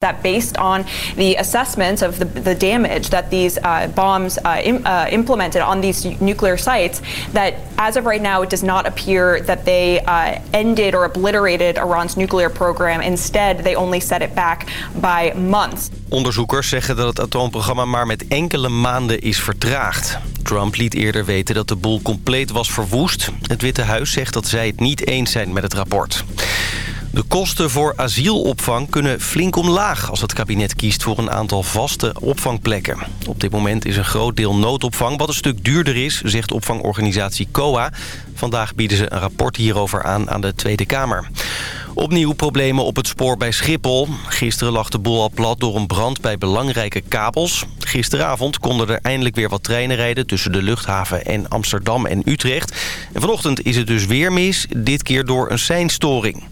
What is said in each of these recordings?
that based on the assessment of the, the damage that these uh, bombs uh, Im, uh, implemented on these nuclear sites, that as of right now, it does not appear that they uh, ended or obliterated Iran's nuclear program. Instead, they only set it back by months. Onderzoekers zeggen dat het atoomprogramma maar met enkele maanden is vertraagd. Trump liet eerder weten dat de boel compleet was verwoest. Het Witte Huis zegt dat zij het niet eens zijn met het rapport. De kosten voor asielopvang kunnen flink omlaag... als het kabinet kiest voor een aantal vaste opvangplekken. Op dit moment is een groot deel noodopvang... wat een stuk duurder is, zegt opvangorganisatie COA. Vandaag bieden ze een rapport hierover aan aan de Tweede Kamer. Opnieuw problemen op het spoor bij Schiphol. Gisteren lag de boel al plat door een brand bij belangrijke kabels. Gisteravond konden er eindelijk weer wat treinen rijden... tussen de luchthaven en Amsterdam en Utrecht. En vanochtend is het dus weer mis, dit keer door een seinstoring.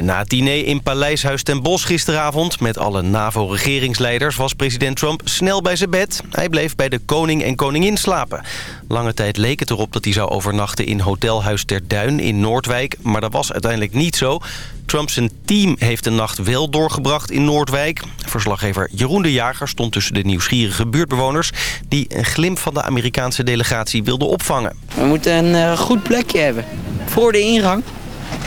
Na het diner in Paleishuis ten Bosch gisteravond... met alle NAVO-regeringsleiders was president Trump snel bij zijn bed. Hij bleef bij de koning en koningin slapen. Lange tijd leek het erop dat hij zou overnachten in Hotelhuis ter Duin in Noordwijk... maar dat was uiteindelijk niet zo. Trumps team heeft de nacht wel doorgebracht in Noordwijk. Verslaggever Jeroen de Jager stond tussen de nieuwsgierige buurtbewoners... die een glimp van de Amerikaanse delegatie wilden opvangen. We moeten een uh, goed plekje hebben. Voor de ingang.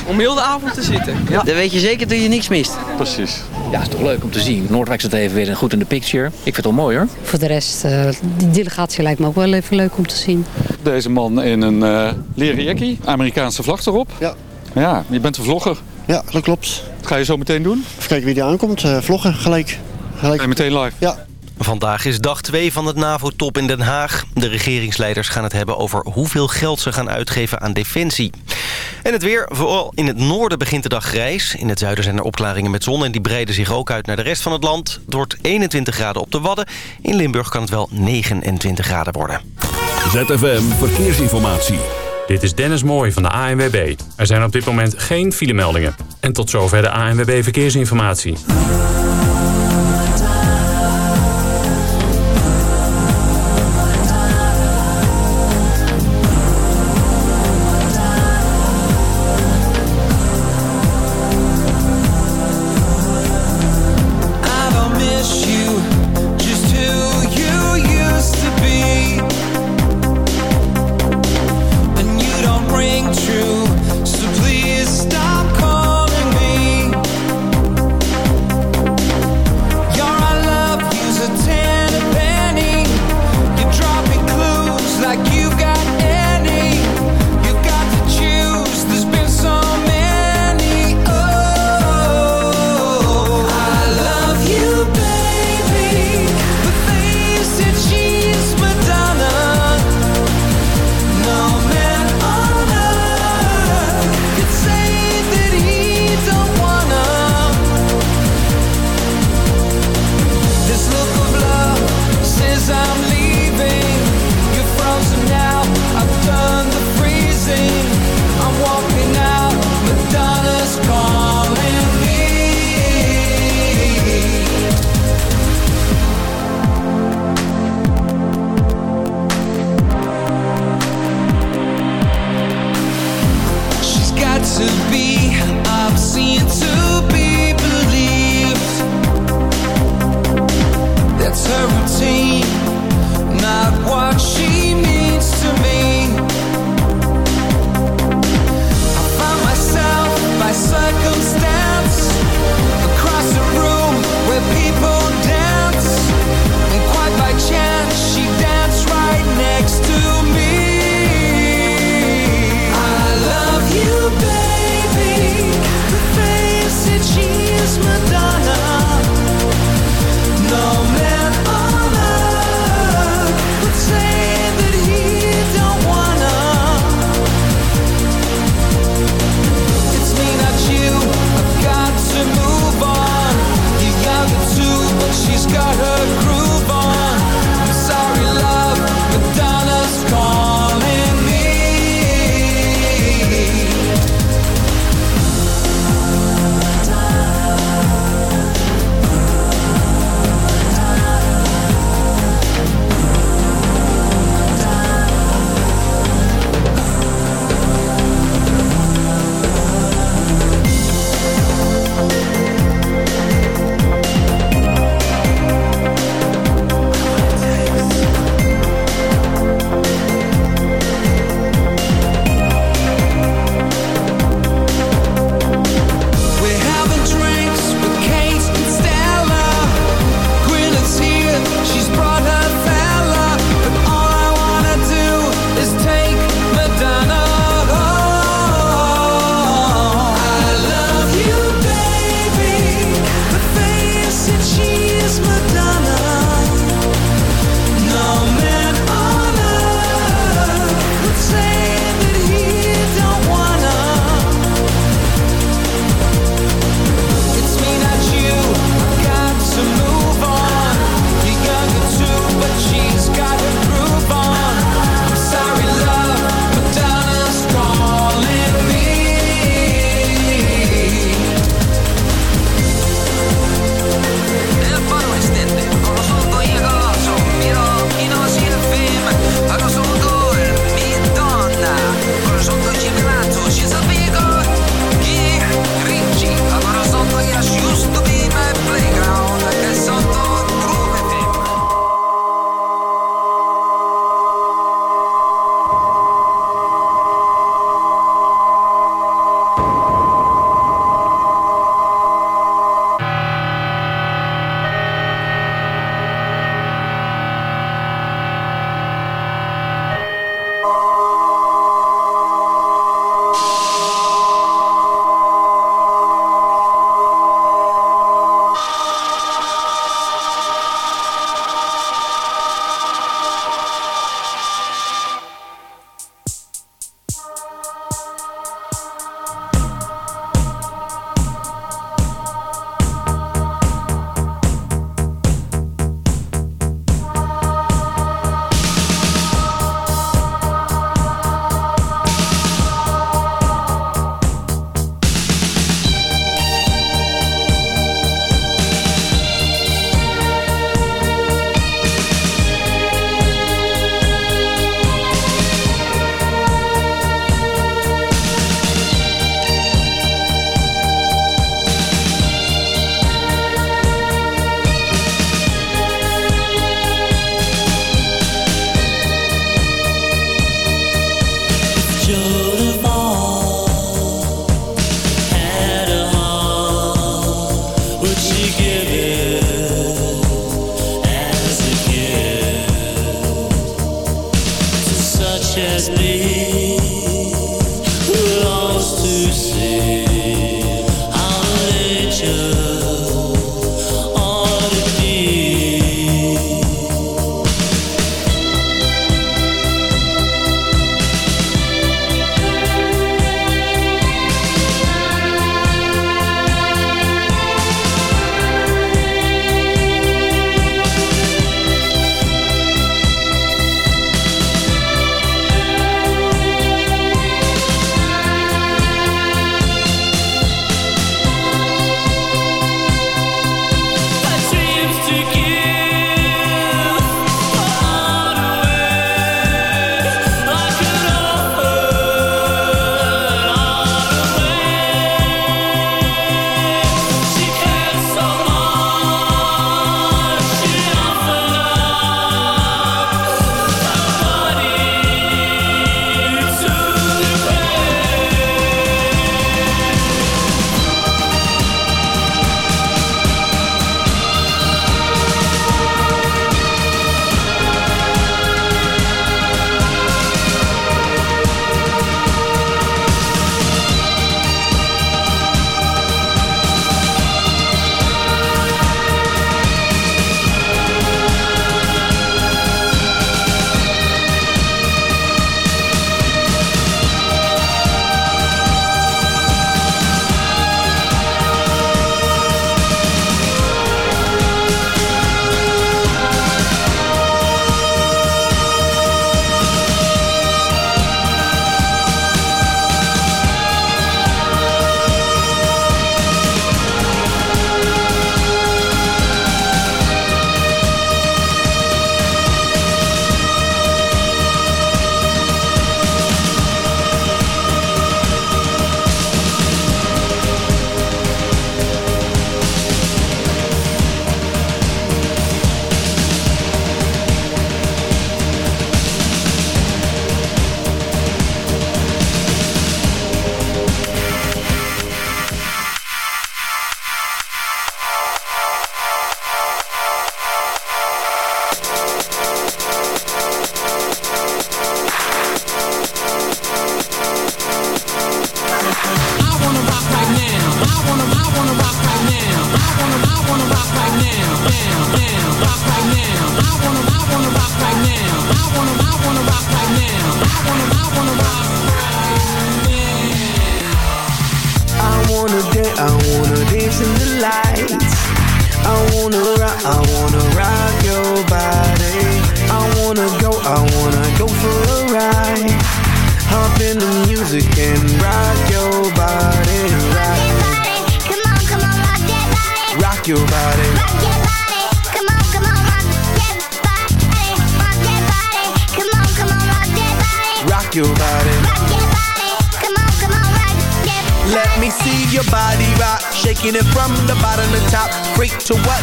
Om heel de avond te zitten. Ja. Dan weet je zeker dat je niks mist. Precies. Ja, het is toch leuk om te zien. Noordwijk staat even weer goed in de picture. Ik vind het wel mooi hoor. Voor de rest, uh, die delegatie lijkt me ook wel even leuk om te zien. Deze man in een uh, leren jackie, Amerikaanse vlag erop. Ja. Ja, je bent een vlogger. Ja, dat klopt. Wat ga je zo meteen doen? Even kijken wie er aankomt. Uh, vloggen, gelijk. gelijk. Ga je meteen live? Ja. Vandaag is dag 2 van het NAVO-top in Den Haag. De regeringsleiders gaan het hebben over hoeveel geld ze gaan uitgeven aan defensie. En het weer, vooral in het noorden begint de dag grijs. In het zuiden zijn er opklaringen met zon en die breiden zich ook uit naar de rest van het land. Het wordt 21 graden op de Wadden. In Limburg kan het wel 29 graden worden. ZFM Verkeersinformatie. Dit is Dennis Mooij van de ANWB. Er zijn op dit moment geen filemeldingen. En tot zover de ANWB Verkeersinformatie.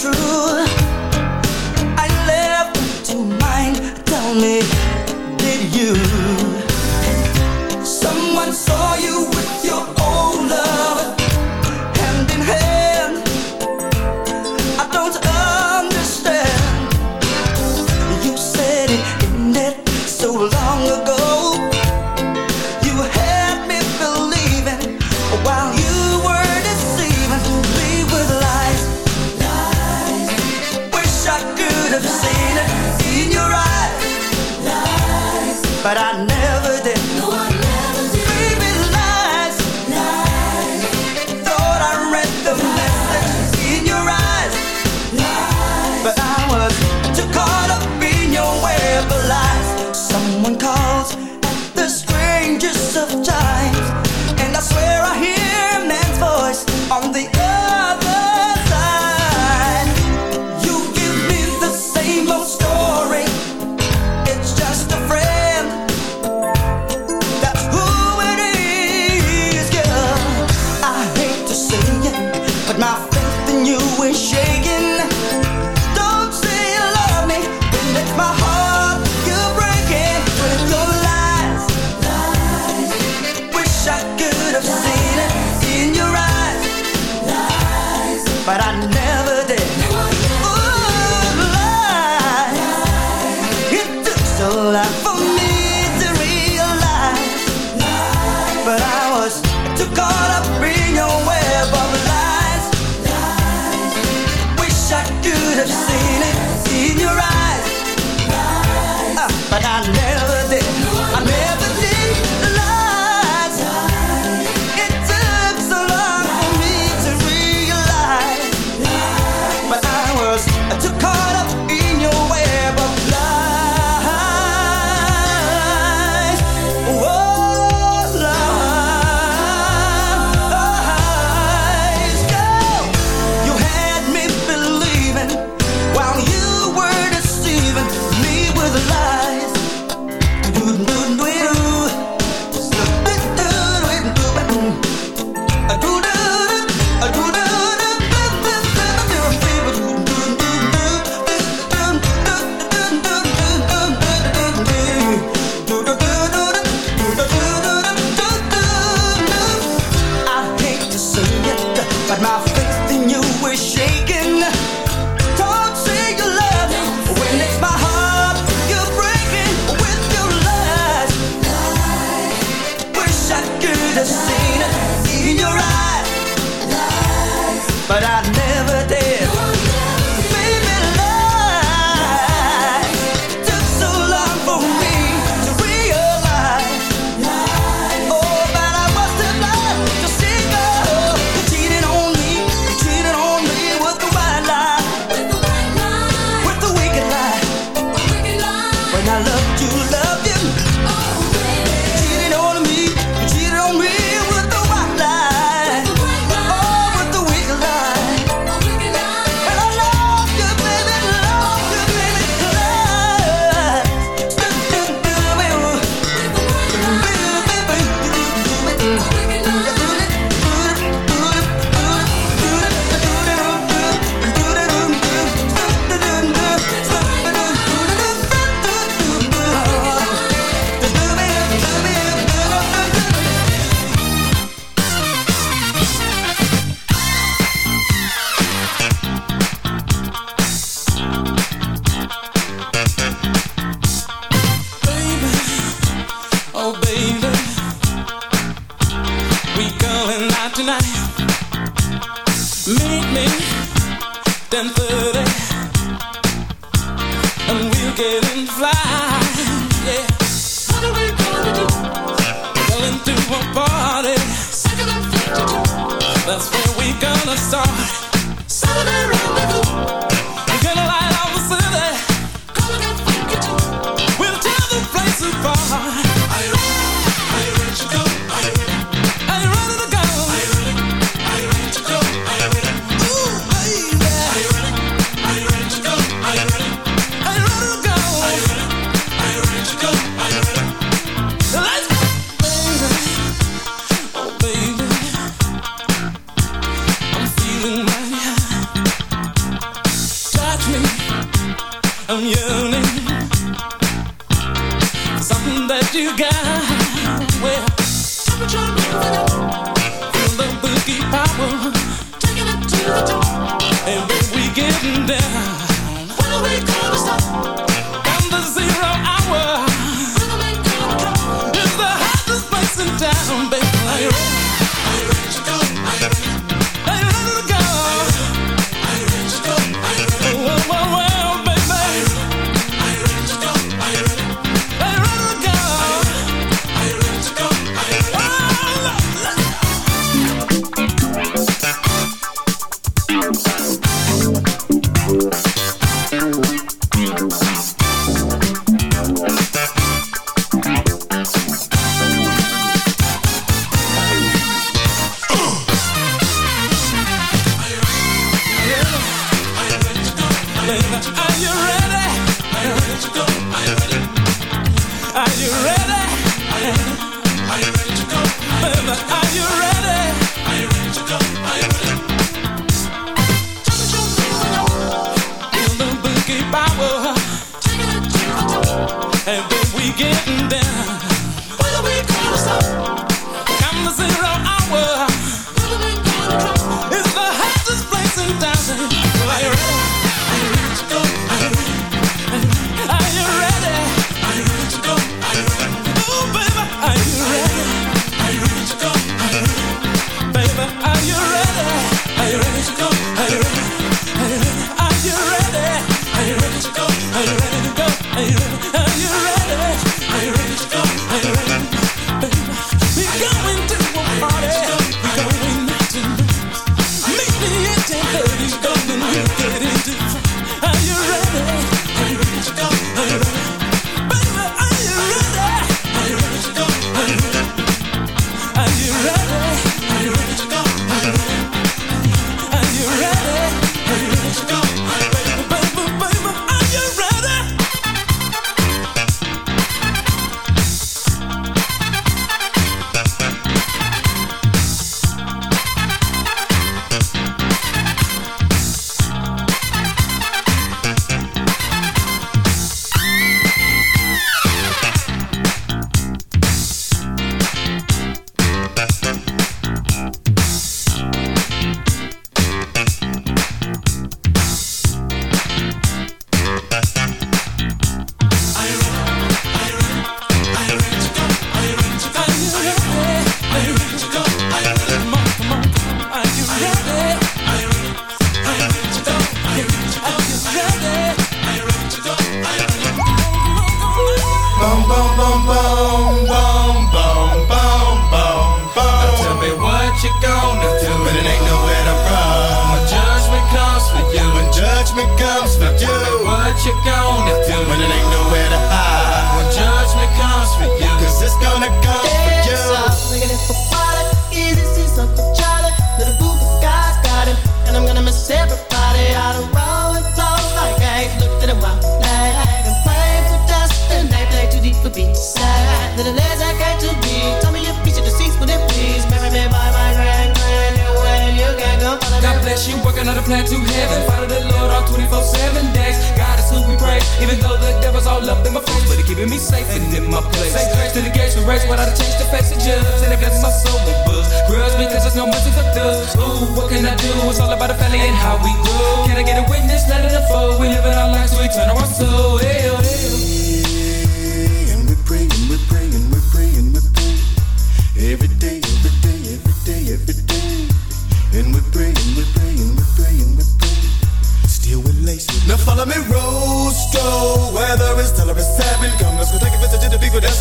True. I never did.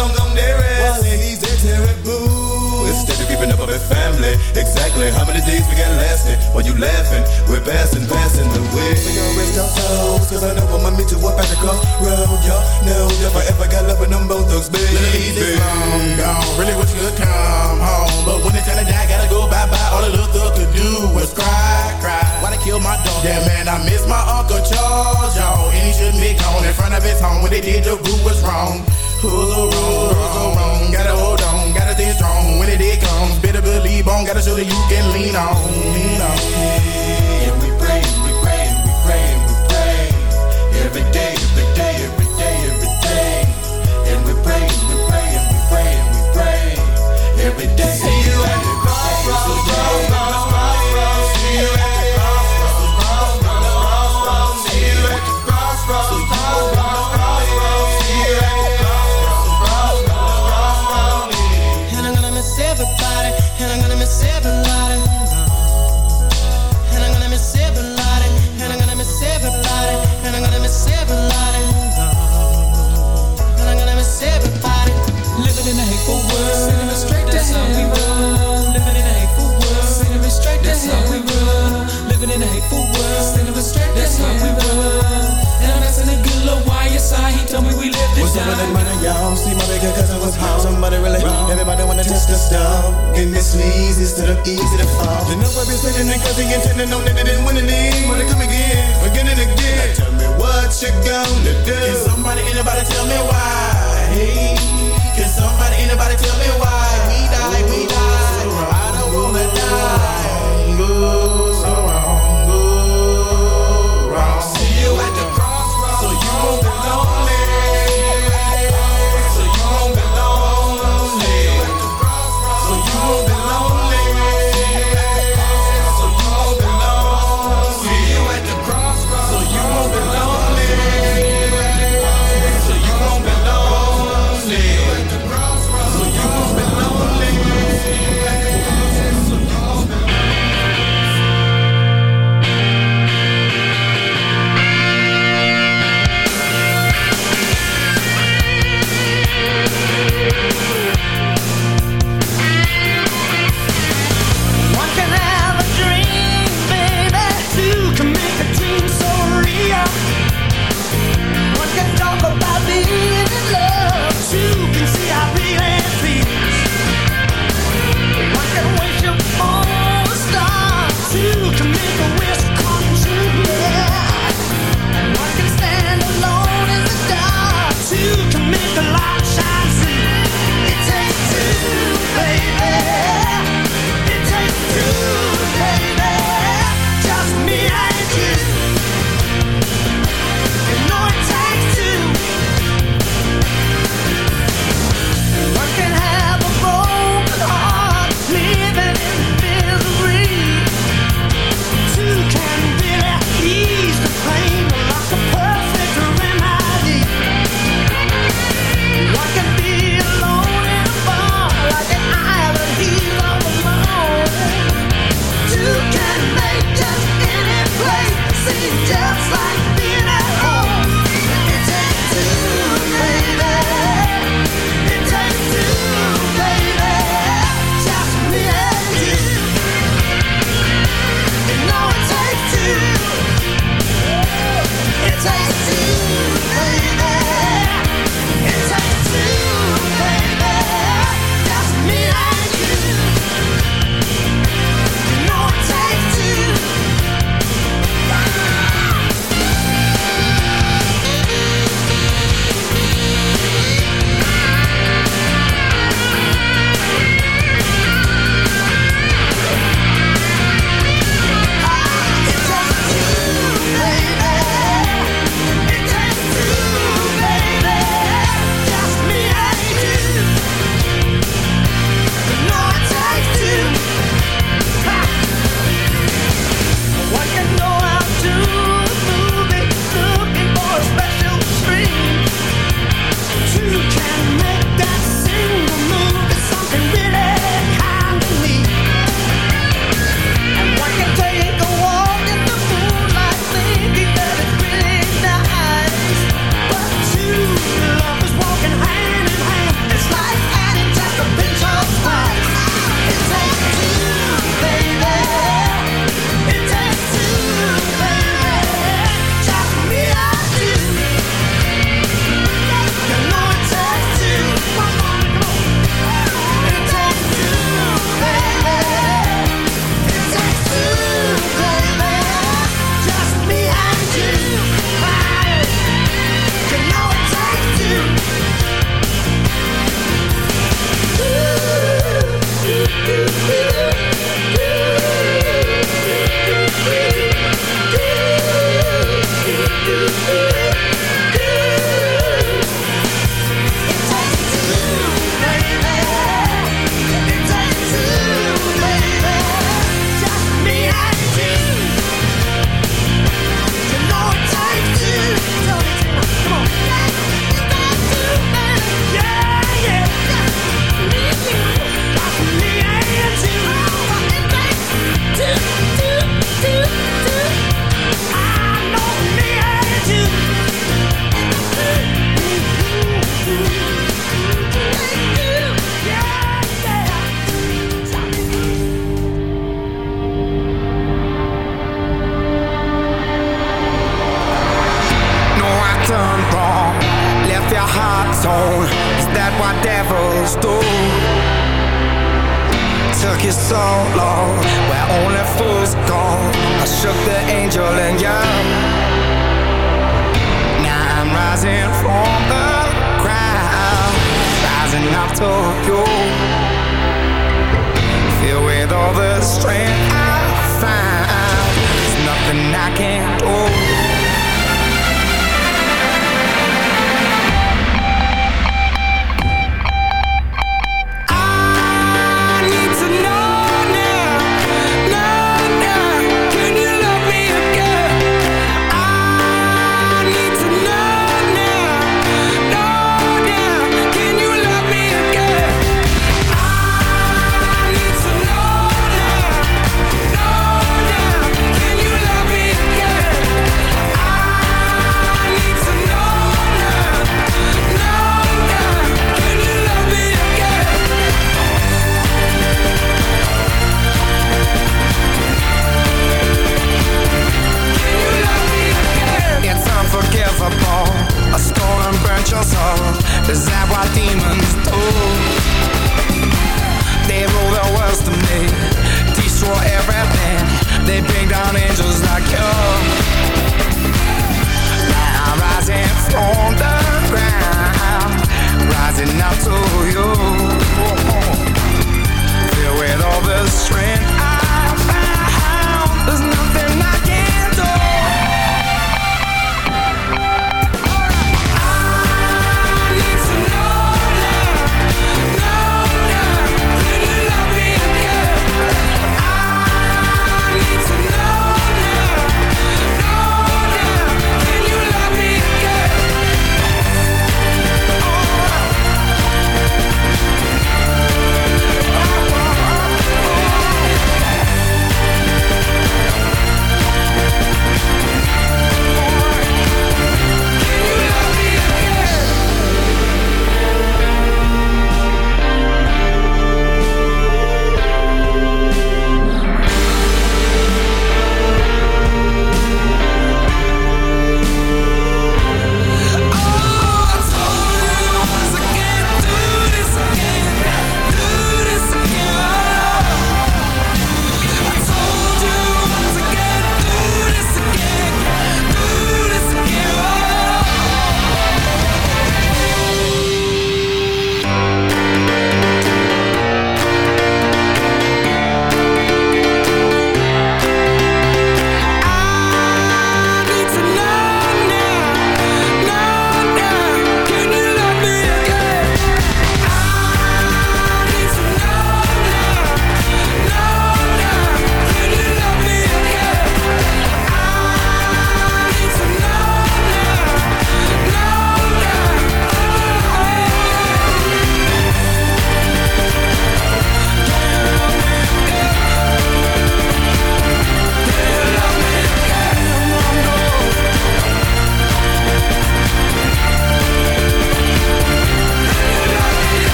long on their ass. While ladies, they're terrible. Instead of keeping up with family, exactly how many days we got lasting? While you laughing, we're passing, passing the way. We gon' rest our souls, cause I know I'ma meet you up at the crossroad. Y'all know if I ever got love with them both thugs, baby. Ladies, gone. Really wish you could come home. But when it's time to die, gotta go bye bye. All the little thug could do was cry, cry. Why they kill my dog? Yeah, man, I miss my Uncle Charles, y'all. And he shouldn't be gone in front of his home. When they did, the boo was wrong. Rules are rules, rules wrong. Gotta hold on, gotta stay strong. When it, it comes, better believe on. Gotta show that you can lean on. Lean on. And we pray, and we pray, and we pray, and we pray. Every day, every day, every day, every day. And we pray, and we pray, and we pray, and we pray. Every day. See you at the crossroads. Some of money, y'all. See my bigger cousin was home. Somebody really wrong. Everybody wanna test the stuff. And this leads instead of easy to fall. The number been sitting in cause he intended no that they didn't win any. Wanna come again, again and again. Now tell me what you gonna do. Can somebody, anybody tell me why? Can somebody, anybody tell me why? We die, we die. I don't wanna die. Ooh.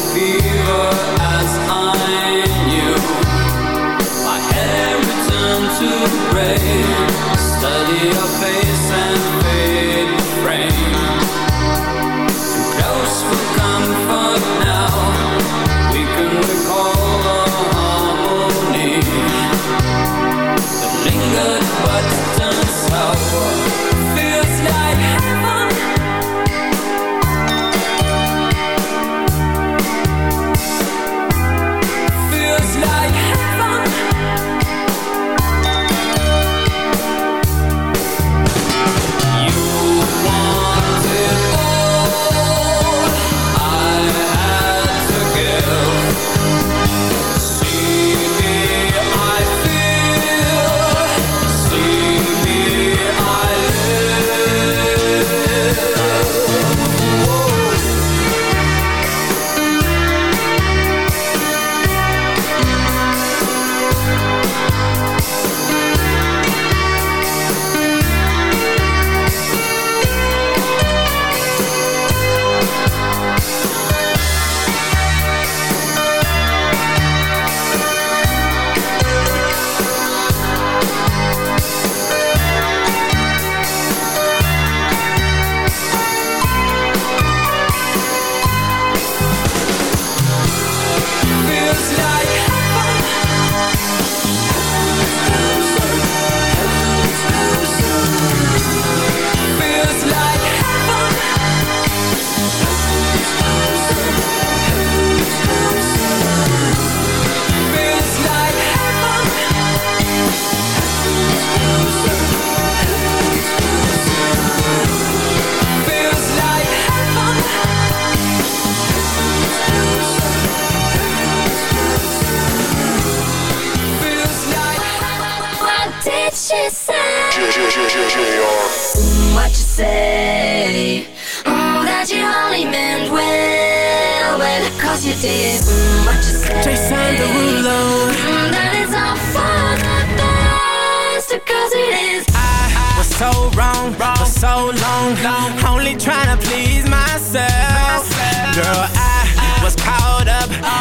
Fought did. All for the best, cause it is. I was so wrong, for so long, only trying to please myself. Girl, I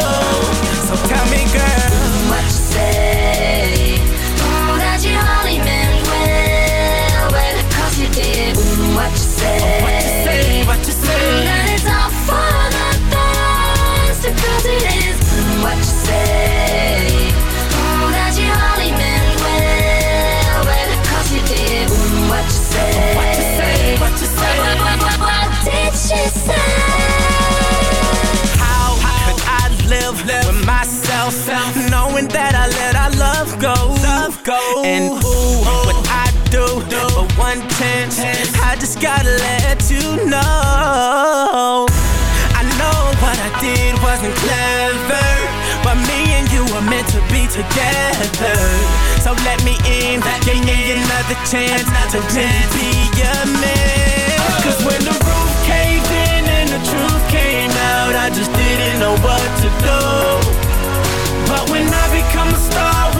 for you. So tell me, girl, what you say? That you only meant well, well, cause you did. What you say? what you say, what you say? That it's all for the best, cause it is. What you say? Love go? Love go. And ooh, what I do for one chance, I just gotta let you know. I know what I did wasn't clever, but me and you were meant to be together. So let me in, give me another chance to really be your man. Cause when the roof caved in and the truth came out, I just didn't know what to do. But when I become a star, we'll be living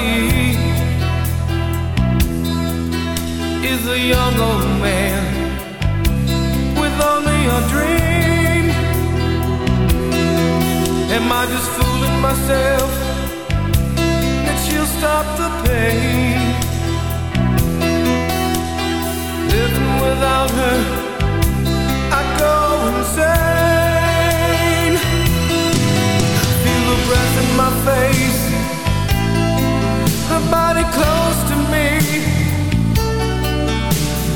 All is a young old man with only a dream. Am I just fooling myself that she'll stop the pain?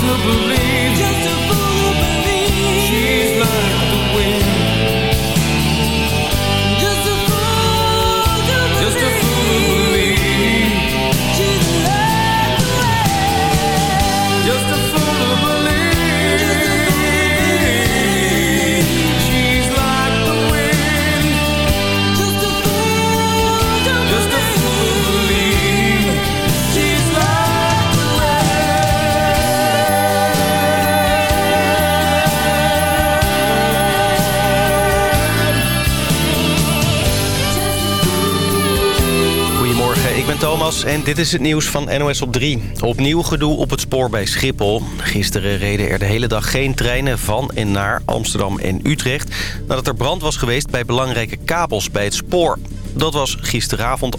To believe. Ben Thomas en dit is het nieuws van NOS op 3. Opnieuw gedoe op het spoor bij Schiphol. Gisteren reden er de hele dag geen treinen van en naar Amsterdam en Utrecht... nadat er brand was geweest bij belangrijke kabels bij het spoor. Dat was gisteravond